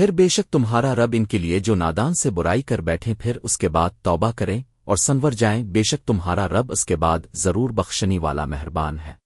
پھر بے شک تمہارا رب ان کے لیے جو نادان سے برائی کر بیٹھیں پھر اس کے بعد توبہ کریں اور سنور جائیں، بے شک تمہارا رب اس کے بعد ضرور بخشنی والا مہربان ہے۔